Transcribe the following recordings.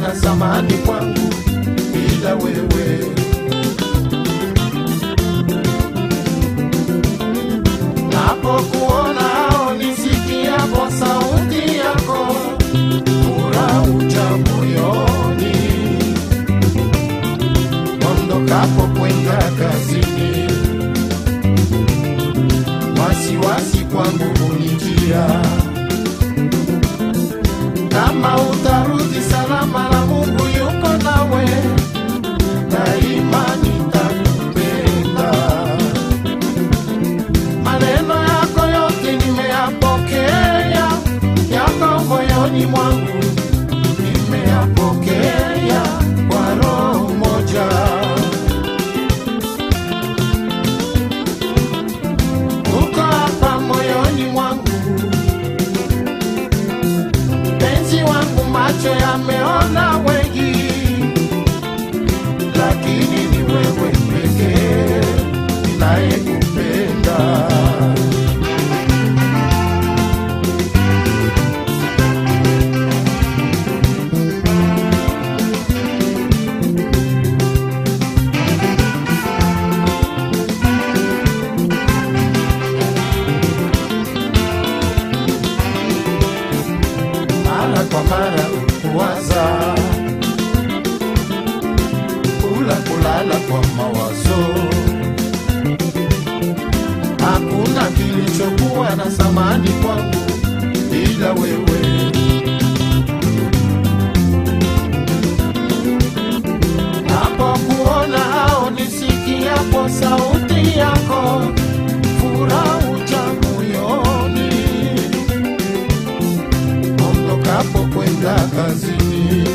na samani kwangu bila wewe. kulala kwa mawazo. Hakuna kilichokuwa na samani kwangu ila wewe. Hapo kuona au nisikiapo sauti yako, furaha uta moyoni, ondokapo kwenda kazini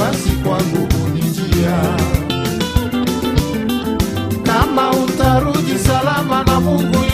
wasiwasi kwangu kunijia, kama utarudi salama na Mungu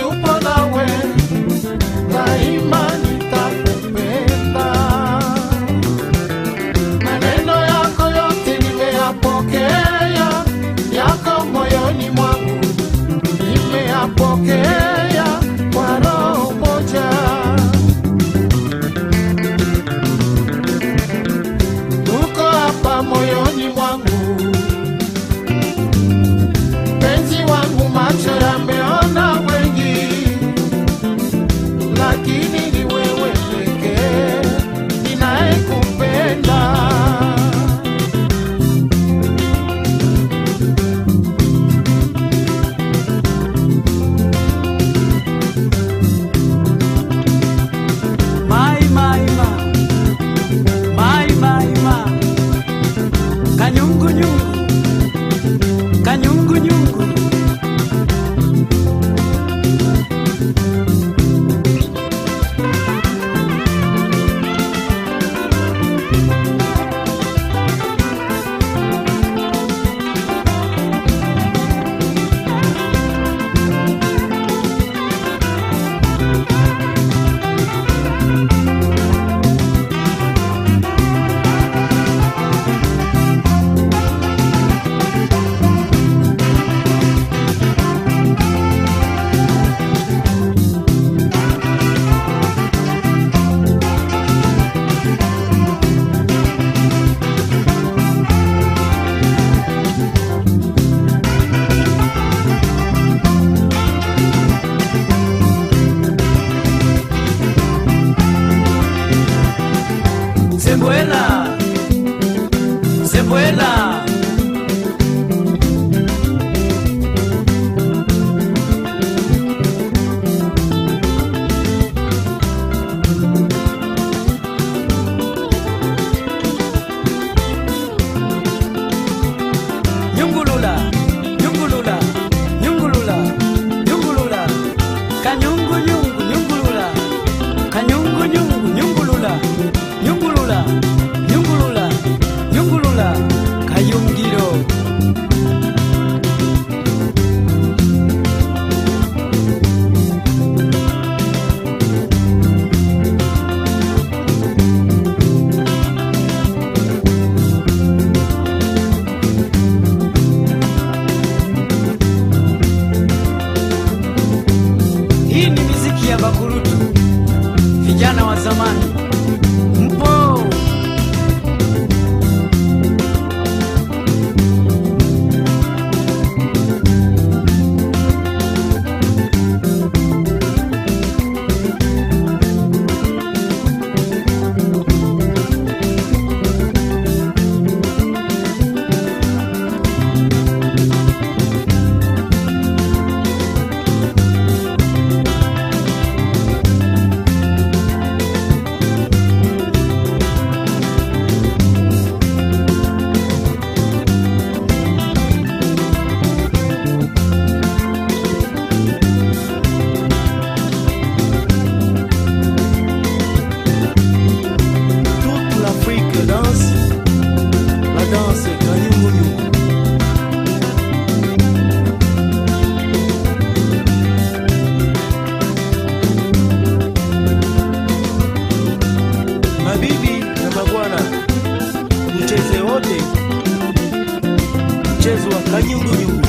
buena, sé buena. you